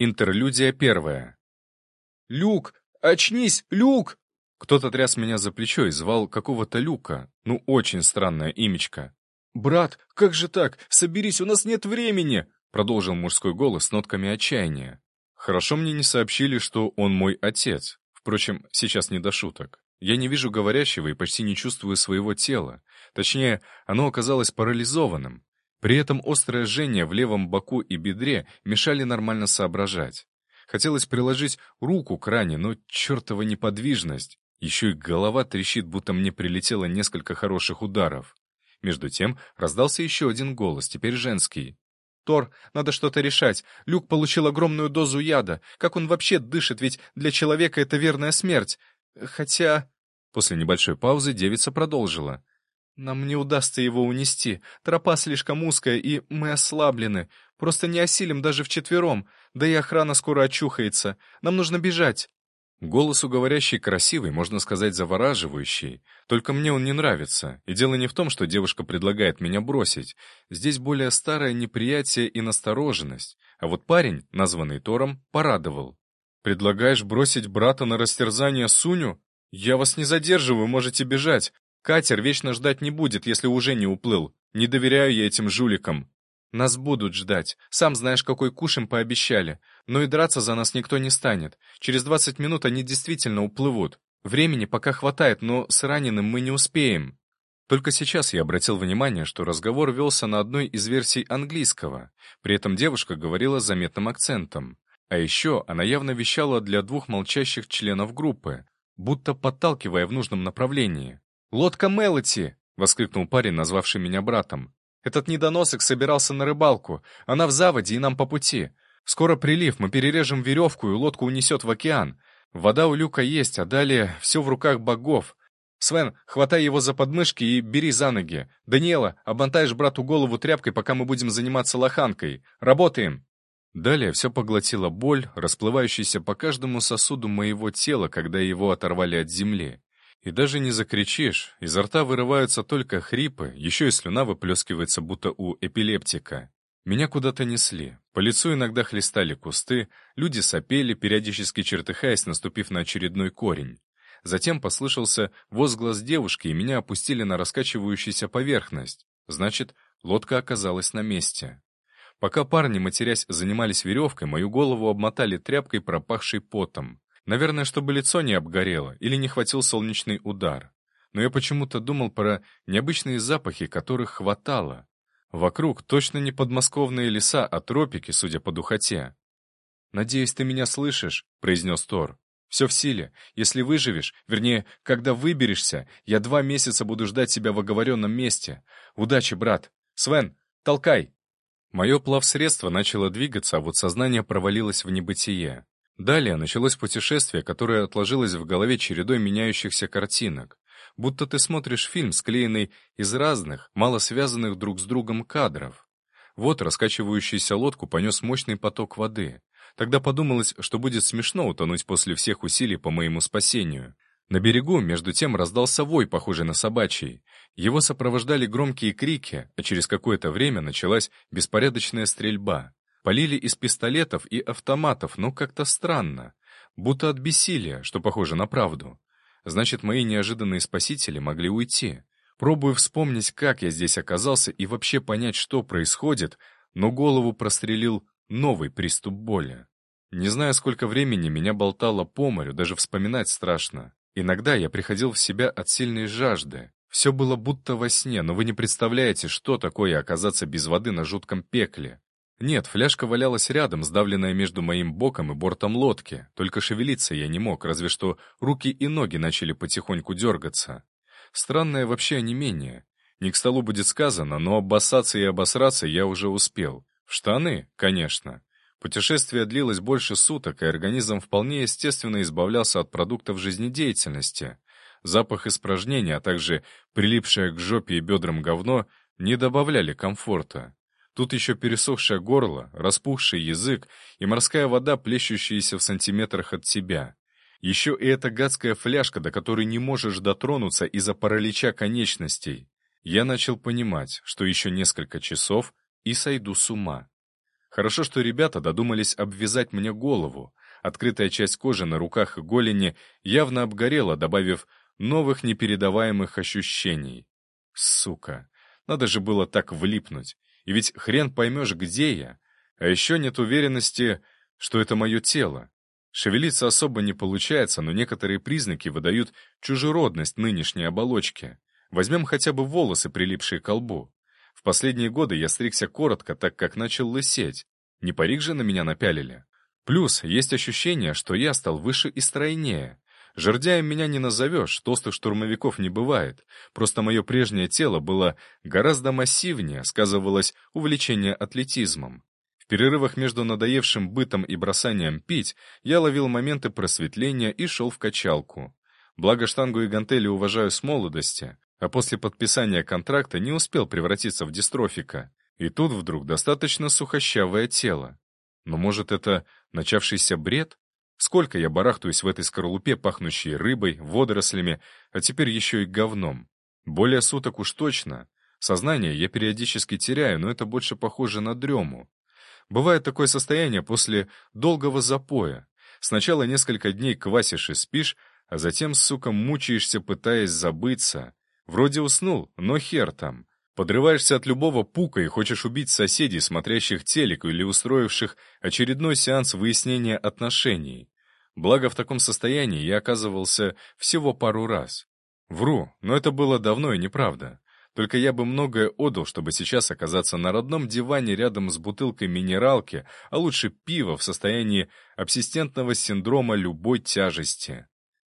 Интерлюдия первая. «Люк! Очнись, Люк!» Кто-то тряс меня за плечо и звал какого-то Люка. Ну, очень странное имечко. «Брат, как же так? Соберись, у нас нет времени!» Продолжил мужской голос с нотками отчаяния. Хорошо мне не сообщили, что он мой отец. Впрочем, сейчас не до шуток. Я не вижу говорящего и почти не чувствую своего тела. Точнее, оно оказалось парализованным. При этом острое жжение в левом боку и бедре мешали нормально соображать. Хотелось приложить руку к ране, но чертова неподвижность. Еще и голова трещит, будто мне прилетело несколько хороших ударов. Между тем раздался еще один голос, теперь женский. «Тор, надо что-то решать. Люк получил огромную дозу яда. Как он вообще дышит, ведь для человека это верная смерть. Хотя...» После небольшой паузы девица продолжила. «Нам не удастся его унести. Тропа слишком узкая, и мы ослаблены. Просто не осилим даже вчетвером. Да и охрана скоро очухается. Нам нужно бежать». Голос у говорящей красивый, можно сказать, завораживающий. Только мне он не нравится. И дело не в том, что девушка предлагает меня бросить. Здесь более старое неприятие и настороженность. А вот парень, названный Тором, порадовал. «Предлагаешь бросить брата на растерзание Суню? Я вас не задерживаю, можете бежать. Катер вечно ждать не будет, если уже не уплыл. Не доверяю я этим жуликам. Нас будут ждать. Сам знаешь, какой куш им пообещали. Но и драться за нас никто не станет. Через 20 минут они действительно уплывут. Времени пока хватает, но с раненым мы не успеем. Только сейчас я обратил внимание, что разговор велся на одной из версий английского. При этом девушка говорила с заметным акцентом. А еще она явно вещала для двух молчащих членов группы, будто подталкивая в нужном направлении. «Лодка Мелоти!» — воскликнул парень, назвавший меня братом. «Этот недоносок собирался на рыбалку. Она в заводе и нам по пути. Скоро прилив, мы перережем веревку, и лодку унесет в океан. Вода у люка есть, а далее все в руках богов. Свен, хватай его за подмышки и бери за ноги. Даниэла, обмотаешь брату голову тряпкой, пока мы будем заниматься лоханкой. Работаем!» Далее все поглотила боль, расплывающаяся по каждому сосуду моего тела, когда его оторвали от земли. И даже не закричишь, изо рта вырываются только хрипы, еще и слюна выплескивается, будто у эпилептика. Меня куда-то несли. По лицу иногда хлестали кусты, люди сопели, периодически чертыхаясь, наступив на очередной корень. Затем послышался возглас девушки, и меня опустили на раскачивающуюся поверхность. Значит, лодка оказалась на месте. Пока парни, матерясь, занимались веревкой, мою голову обмотали тряпкой, пропахшей потом. Наверное, чтобы лицо не обгорело или не хватил солнечный удар. Но я почему-то думал про необычные запахи, которых хватало. Вокруг точно не подмосковные леса, а тропики, судя по духоте. «Надеюсь, ты меня слышишь», — произнес Тор. «Все в силе. Если выживешь, вернее, когда выберешься, я два месяца буду ждать тебя в оговоренном месте. Удачи, брат. Свен, толкай!» Мое плавсредство начало двигаться, а вот сознание провалилось в небытие. Далее началось путешествие, которое отложилось в голове чередой меняющихся картинок. Будто ты смотришь фильм, склеенный из разных, мало связанных друг с другом кадров. Вот раскачивающуюся лодку понес мощный поток воды. Тогда подумалось, что будет смешно утонуть после всех усилий по моему спасению. На берегу, между тем, раздался вой, похожий на собачий. Его сопровождали громкие крики, а через какое-то время началась беспорядочная стрельба. Полили из пистолетов и автоматов, но как-то странно. Будто от бессилия, что похоже на правду. Значит, мои неожиданные спасители могли уйти. Пробую вспомнить, как я здесь оказался и вообще понять, что происходит, но голову прострелил новый приступ боли. Не знаю, сколько времени меня болтало по морю, даже вспоминать страшно. Иногда я приходил в себя от сильной жажды. Все было будто во сне, но вы не представляете, что такое оказаться без воды на жутком пекле. Нет, фляжка валялась рядом, сдавленная между моим боком и бортом лодки. Только шевелиться я не мог, разве что руки и ноги начали потихоньку дергаться. Странное вообще онемение. Не к столу будет сказано, но обоссаться и обосраться я уже успел. В штаны, конечно. Путешествие длилось больше суток, и организм вполне естественно избавлялся от продуктов жизнедеятельности. Запах испражнения, а также прилипшее к жопе и бедрам говно не добавляли комфорта. Тут еще пересохшее горло, распухший язык и морская вода, плещущаяся в сантиметрах от тебя. Еще и эта гадская фляжка, до которой не можешь дотронуться из-за паралича конечностей. Я начал понимать, что еще несколько часов и сойду с ума. Хорошо, что ребята додумались обвязать мне голову. Открытая часть кожи на руках и голени явно обгорела, добавив новых непередаваемых ощущений. Сука, надо же было так влипнуть. И ведь хрен поймешь, где я. А еще нет уверенности, что это мое тело. Шевелиться особо не получается, но некоторые признаки выдают чужеродность нынешней оболочки. Возьмем хотя бы волосы, прилипшие к лбу. В последние годы я стригся коротко, так как начал лысеть. Не парик же на меня напялили. Плюс есть ощущение, что я стал выше и стройнее. Жердяем меня не назовешь, толстых штурмовиков не бывает. Просто мое прежнее тело было гораздо массивнее, сказывалось увлечение атлетизмом. В перерывах между надоевшим бытом и бросанием пить я ловил моменты просветления и шел в качалку. Благо штангу и гантели уважаю с молодости, а после подписания контракта не успел превратиться в дистрофика. И тут вдруг достаточно сухощавое тело. Но может это начавшийся бред? Сколько я барахтаюсь в этой скорлупе, пахнущей рыбой, водорослями, а теперь еще и говном. Более суток уж точно. Сознание я периодически теряю, но это больше похоже на дрему. Бывает такое состояние после долгого запоя. Сначала несколько дней квасишь и спишь, а затем, сука, мучаешься, пытаясь забыться. Вроде уснул, но хер там. Подрываешься от любого пука и хочешь убить соседей, смотрящих телек или устроивших очередной сеанс выяснения отношений. Благо, в таком состоянии я оказывался всего пару раз. Вру, но это было давно и неправда. Только я бы многое отдал, чтобы сейчас оказаться на родном диване рядом с бутылкой минералки, а лучше пива в состоянии абсистентного синдрома любой тяжести.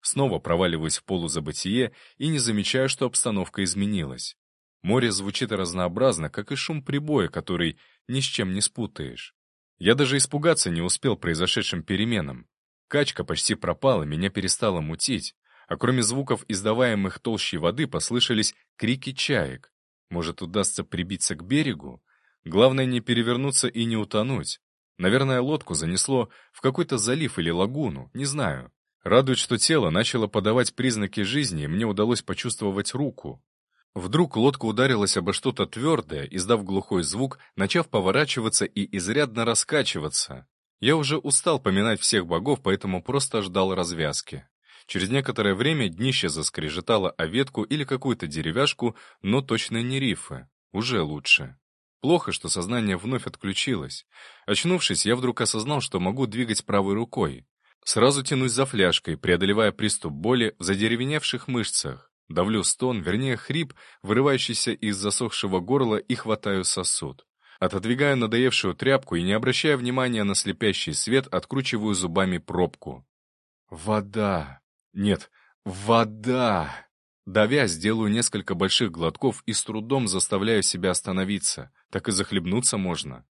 Снова проваливаюсь в полузабытие и не замечаю, что обстановка изменилась. Море звучит разнообразно, как и шум прибоя, который ни с чем не спутаешь. Я даже испугаться не успел произошедшим переменам. Качка почти пропала, меня перестало мутить а кроме звуков, издаваемых толщей воды, послышались крики чаек. Может, удастся прибиться к берегу? Главное не перевернуться и не утонуть. Наверное, лодку занесло в какой-то залив или лагуну, не знаю. Радует, что тело начало подавать признаки жизни, и мне удалось почувствовать руку. Вдруг лодка ударилась обо что-то твердое, издав глухой звук, начав поворачиваться и изрядно раскачиваться. Я уже устал поминать всех богов, поэтому просто ждал развязки. Через некоторое время днище заскрежетало о ветку или какую-то деревяшку, но точно не рифы. Уже лучше. Плохо, что сознание вновь отключилось. Очнувшись, я вдруг осознал, что могу двигать правой рукой. Сразу тянусь за фляжкой, преодолевая приступ боли в задеревеневших мышцах. Давлю стон, вернее хрип, вырывающийся из засохшего горла, и хватаю сосуд. Отодвигаю надоевшую тряпку и, не обращая внимания на слепящий свет, откручиваю зубами пробку. Вода. Нет, вода! Давя, сделаю несколько больших глотков и с трудом заставляю себя остановиться. Так и захлебнуться можно.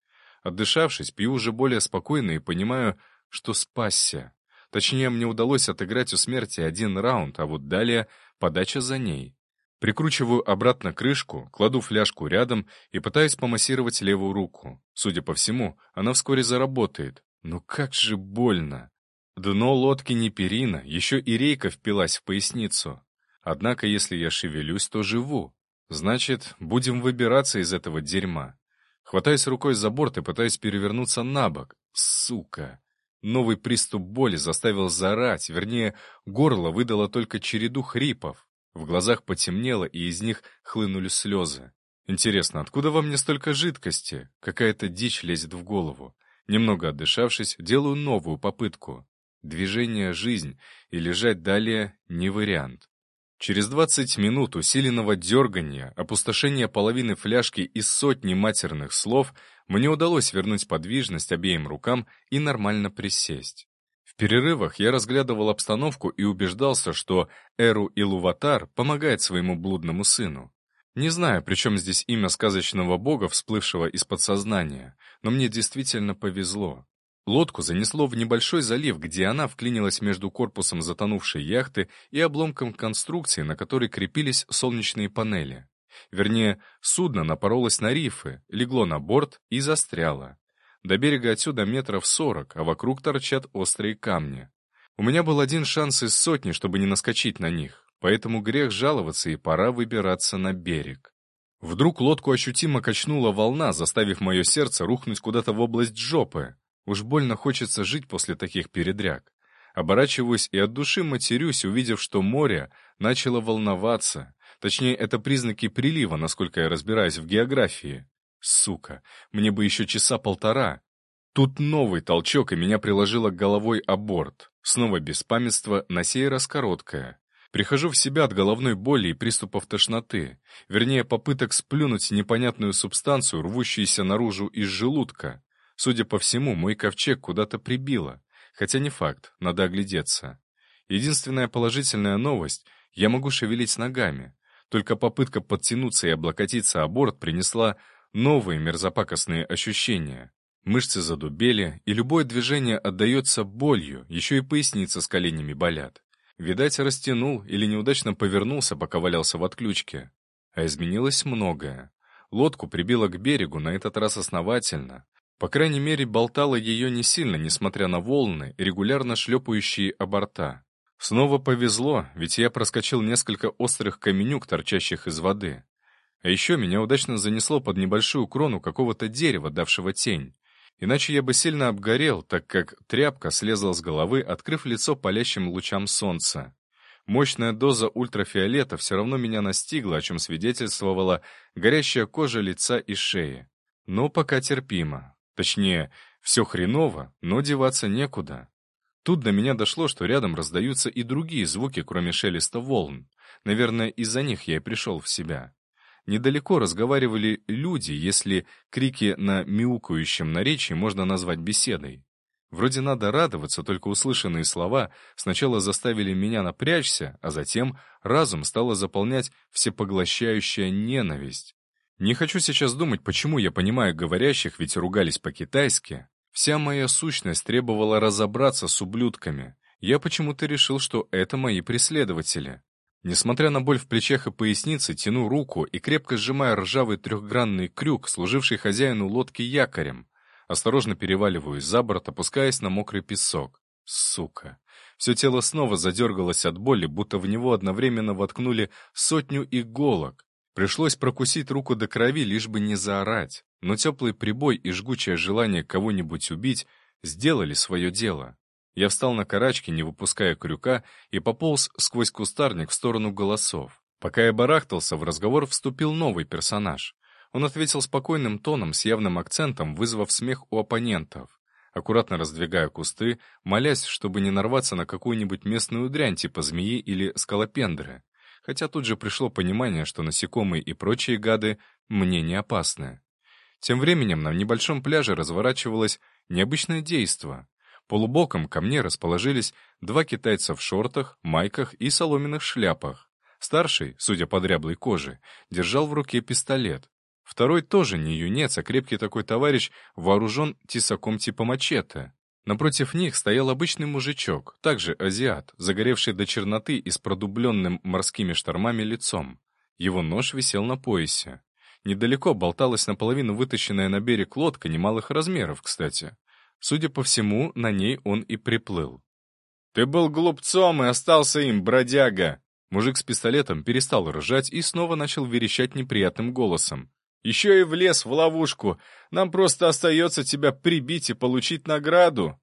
Отдышавшись, пью уже более спокойно и понимаю, что спасся. Точнее, мне удалось отыграть у смерти один раунд, а вот далее подача за ней. Прикручиваю обратно крышку, кладу фляжку рядом и пытаюсь помассировать левую руку. Судя по всему, она вскоре заработает. Но как же больно! Дно лодки не перина, еще и рейка впилась в поясницу. Однако, если я шевелюсь, то живу. Значит, будем выбираться из этого дерьма. Хватаюсь рукой за борт и пытаюсь перевернуться на бок. Сука! Новый приступ боли заставил зарать, вернее, горло выдало только череду хрипов. В глазах потемнело, и из них хлынули слезы. Интересно, откуда во мне столько жидкости? Какая-то дичь лезет в голову. Немного отдышавшись, делаю новую попытку. Движение — жизнь, и лежать далее — не вариант. Через 20 минут усиленного дергания, опустошения половины фляжки и сотни матерных слов мне удалось вернуть подвижность обеим рукам и нормально присесть. В перерывах я разглядывал обстановку и убеждался, что Эру Илуватар помогает своему блудному сыну. Не знаю, при чем здесь имя сказочного бога, всплывшего из подсознания, но мне действительно повезло. Лодку занесло в небольшой залив, где она вклинилась между корпусом затонувшей яхты и обломком конструкции, на которой крепились солнечные панели. Вернее, судно напоролось на рифы, легло на борт и застряло. До берега отсюда метров сорок, а вокруг торчат острые камни. У меня был один шанс из сотни, чтобы не наскочить на них, поэтому грех жаловаться и пора выбираться на берег. Вдруг лодку ощутимо качнула волна, заставив мое сердце рухнуть куда-то в область жопы. Уж больно хочется жить после таких передряг. Оборачиваюсь и от души матерюсь, увидев, что море начало волноваться. Точнее, это признаки прилива, насколько я разбираюсь в географии. Сука, мне бы еще часа полтора. Тут новый толчок, и меня приложило головой о борт. Снова беспамятство, на сей раз короткое. Прихожу в себя от головной боли и приступов тошноты, вернее, попыток сплюнуть непонятную субстанцию, рвущуюся наружу из желудка. Судя по всему, мой ковчег куда-то прибило, хотя не факт, надо оглядеться. Единственная положительная новость — я могу шевелить ногами. Только попытка подтянуться и облокотиться о борт принесла новые мерзопакостные ощущения. Мышцы задубели, и любое движение отдается болью, еще и поясница с коленями болят. Видать, растянул или неудачно повернулся, пока валялся в отключке. А изменилось многое. Лодку прибило к берегу, на этот раз основательно. По крайней мере, болтало ее не сильно, несмотря на волны, регулярно шлепающие о борта. Снова повезло, ведь я проскочил несколько острых каменюк, торчащих из воды. А еще меня удачно занесло под небольшую крону какого-то дерева, давшего тень. Иначе я бы сильно обгорел, так как тряпка слезла с головы, открыв лицо палящим лучам солнца. Мощная доза ультрафиолета все равно меня настигла, о чем свидетельствовала горящая кожа лица и шеи. Но пока терпимо. Точнее, все хреново, но деваться некуда. Тут до меня дошло, что рядом раздаются и другие звуки, кроме шелеста волн. Наверное, из-за них я и пришел в себя. Недалеко разговаривали люди, если крики на мяукающем наречии можно назвать беседой. Вроде надо радоваться, только услышанные слова сначала заставили меня напрячься, а затем разум стало заполнять всепоглощающая ненависть. Не хочу сейчас думать, почему я понимаю говорящих, ведь ругались по-китайски. Вся моя сущность требовала разобраться с ублюдками. Я почему-то решил, что это мои преследователи. Несмотря на боль в плечах и пояснице, тяну руку и крепко сжимая ржавый трехгранный крюк, служивший хозяину лодки якорем. Осторожно переваливаюсь за борт, опускаясь на мокрый песок. Сука. Все тело снова задергалось от боли, будто в него одновременно воткнули сотню иголок. Пришлось прокусить руку до крови, лишь бы не заорать. Но теплый прибой и жгучее желание кого-нибудь убить сделали свое дело. Я встал на карачки, не выпуская крюка, и пополз сквозь кустарник в сторону голосов. Пока я барахтался, в разговор вступил новый персонаж. Он ответил спокойным тоном с явным акцентом, вызвав смех у оппонентов. Аккуратно раздвигая кусты, молясь, чтобы не нарваться на какую-нибудь местную дрянь типа змеи или скалопендры. Хотя тут же пришло понимание, что насекомые и прочие гады мне не опасны. Тем временем на небольшом пляже разворачивалось необычное действо. Полубоком ко мне расположились два китайца в шортах, майках и соломенных шляпах. Старший, судя по дряблой коже, держал в руке пистолет. Второй тоже не юнец, а крепкий такой товарищ, вооружен тесаком типа мачете. Напротив них стоял обычный мужичок, также азиат, загоревший до черноты и с продубленным морскими штормами лицом. Его нож висел на поясе. Недалеко болталась наполовину вытащенная на берег лодка немалых размеров, кстати. Судя по всему, на ней он и приплыл. «Ты был глупцом и остался им, бродяга!» Мужик с пистолетом перестал ржать и снова начал верещать неприятным голосом. «Еще и влез в ловушку. Нам просто остается тебя прибить и получить награду».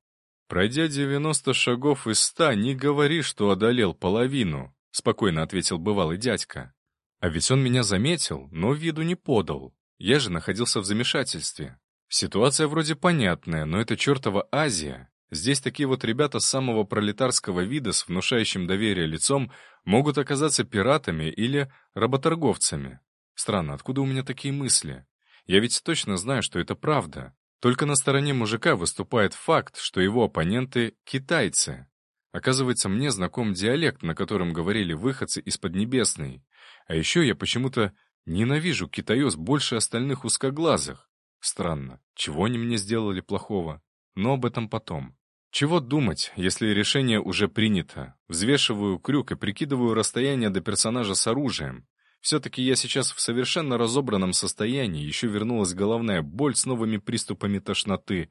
«Пройдя девяносто шагов из ста, не говори, что одолел половину», — спокойно ответил бывалый дядька. А ведь он меня заметил, но виду не подал. Я же находился в замешательстве. Ситуация вроде понятная, но это чертова Азия. Здесь такие вот ребята самого пролетарского вида с внушающим доверие лицом могут оказаться пиратами или работорговцами. Странно, откуда у меня такие мысли? Я ведь точно знаю, что это правда. Только на стороне мужика выступает факт, что его оппоненты — китайцы. Оказывается, мне знаком диалект, на котором говорили выходцы из Поднебесной. А еще я почему-то ненавижу китаёс больше остальных узкоглазых. Странно, чего они мне сделали плохого? Но об этом потом. Чего думать, если решение уже принято? Взвешиваю крюк и прикидываю расстояние до персонажа с оружием. Все-таки я сейчас в совершенно разобранном состоянии, еще вернулась головная боль с новыми приступами тошноты,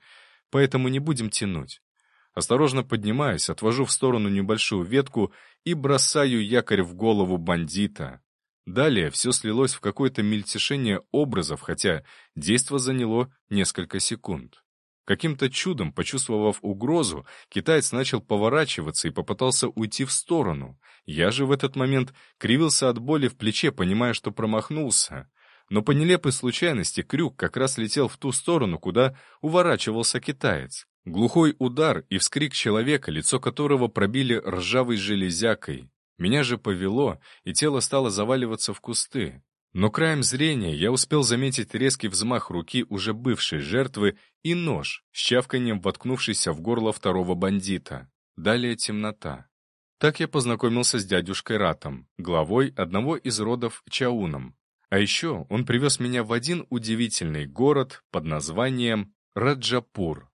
поэтому не будем тянуть. Осторожно поднимаюсь, отвожу в сторону небольшую ветку и бросаю якорь в голову бандита. Далее все слилось в какое-то мельтешение образов, хотя действо заняло несколько секунд. Каким-то чудом, почувствовав угрозу, китаец начал поворачиваться и попытался уйти в сторону. Я же в этот момент кривился от боли в плече, понимая, что промахнулся. Но по нелепой случайности крюк как раз летел в ту сторону, куда уворачивался китаец. Глухой удар и вскрик человека, лицо которого пробили ржавой железякой. Меня же повело, и тело стало заваливаться в кусты. Но краем зрения я успел заметить резкий взмах руки уже бывшей жертвы и нож, с чавканием воткнувшийся в горло второго бандита. Далее темнота. Так я познакомился с дядюшкой Ратом, главой одного из родов Чауном. А еще он привез меня в один удивительный город под названием Раджапур.